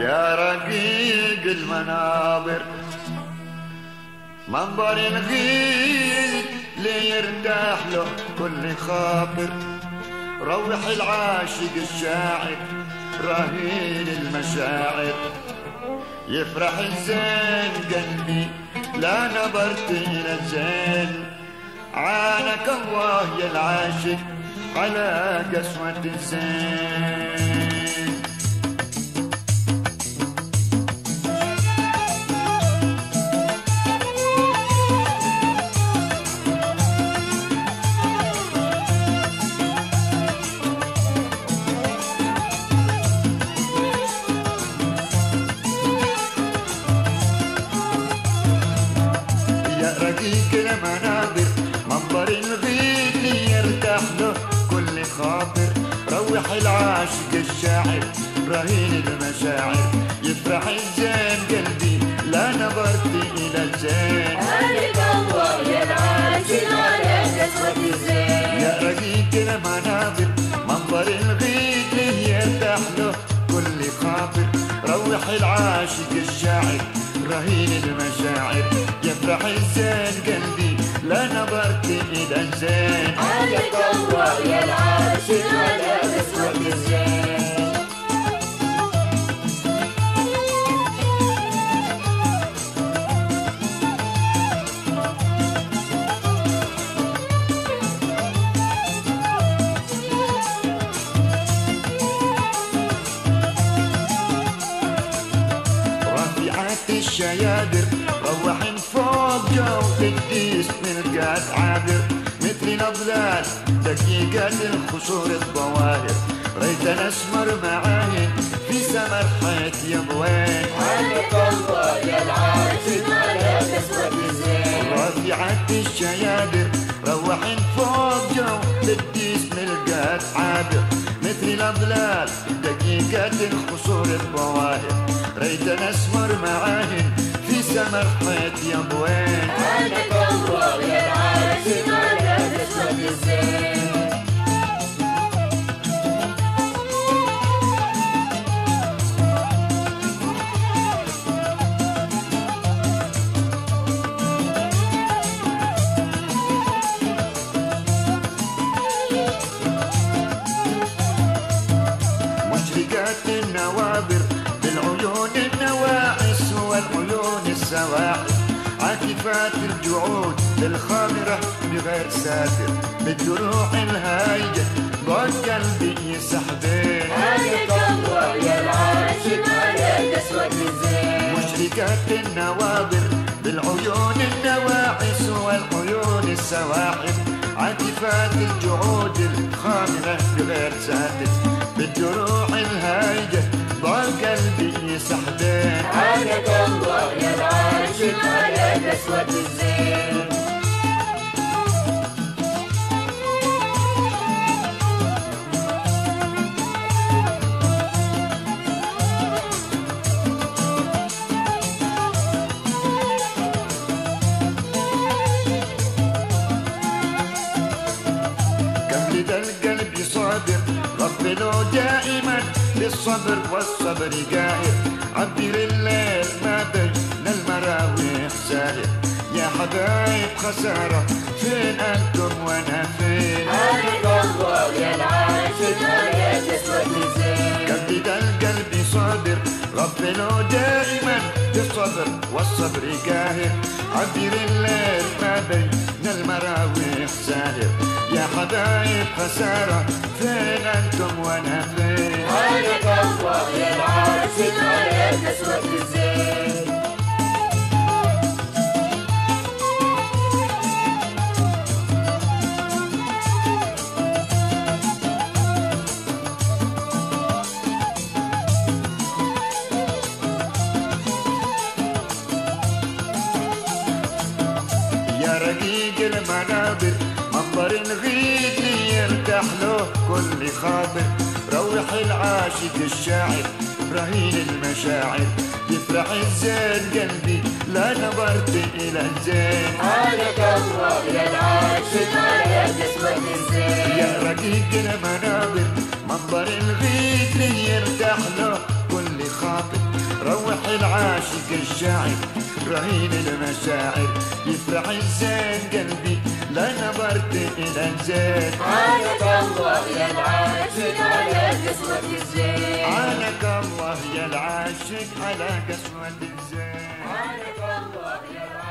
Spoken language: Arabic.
يا رقيق المنابر منظر الغيث ليرتاح له كل خاطر. روح العاشق الشاعر رهين المشاعر. يفرح الزين قلبي لا نظرت إلى الزين. عانك الله يا العاشق على قسوة الزين. يا رقيق المنابر منظر الغيث يرتاح له كل خاطر. روح العاشق الشاعر رهين المشاعر. يفرح الزين قلبي لا نظرت إلى الزين عليك الله يا العاشق على قسوة الزين. يا رقيق المنابر منظر الغيث يرتاح له كل خاطر. روح العاشق الشاعر رهين المشاعر. الزين قلبي لا نظرت إلى الزين عليك الله يا العاشق على قسوة الزين رفيعات الشيادر فوق جو الديس نلقى عابر مثل الاضلال دقيقة الخصور الظواهر ريت الاسمر معاهن في سمر حيث يضوين عليك الله يا العاشق على قسوة الزين رفيعات الشيادر روح فوق جو للديس نلقى عابر. مثل الاضلال دقيقة الخصور الظواهر ريت الاسمر معاهن في سمر حيث يضوين عليك الله يا السواحل عاكفات الجعود الخامرة بغير ساتر بالجروح الهايجة ضاق قلبي يسحبين. عليك الله يا العاشق على قسوة الزين. مشرقات النوابر بالعيون النواعس والعيون السواحل عاكفات الجعود الخامرة بغير ساتر بالجروح الهايجة ضاق قلبي يسحبين. له دائما للصبر والصبر قاهر. عبر الليل ما بين المراويح ساهر. يا حبايب خسارة فين أنتم وأنا فين؟ عليك الله يا العاشق قسوة الزين. قبل ذا القلب صابر. رب له دائما للصبر والصبر قاهر. عبر الليل ما بين المراويح ساهر. يا حبايب خسارة فين أنتم وأنا فين؟ عليك الله يا العاشق على الزين. يا رقيق المنابر منظر الغيث يرتاح له كل خاطر. روح العاشق الشاعر رهين المشاعر. يفرح الزين قلبي لا نظرت إلى الزين. عليك الله يا العاشق على قسوة الزين. يا رقيق المنابر منظر الغيث يرتاح له كل خاطر. العاشق الشاعر رهين المشاعر. يفرح الزين قلبي لا نظرت إلى الزين عانك الله يا العاشق على قسوة الزين عانك الله يا العاشق على قسوة الزين عانك الله يا العاشق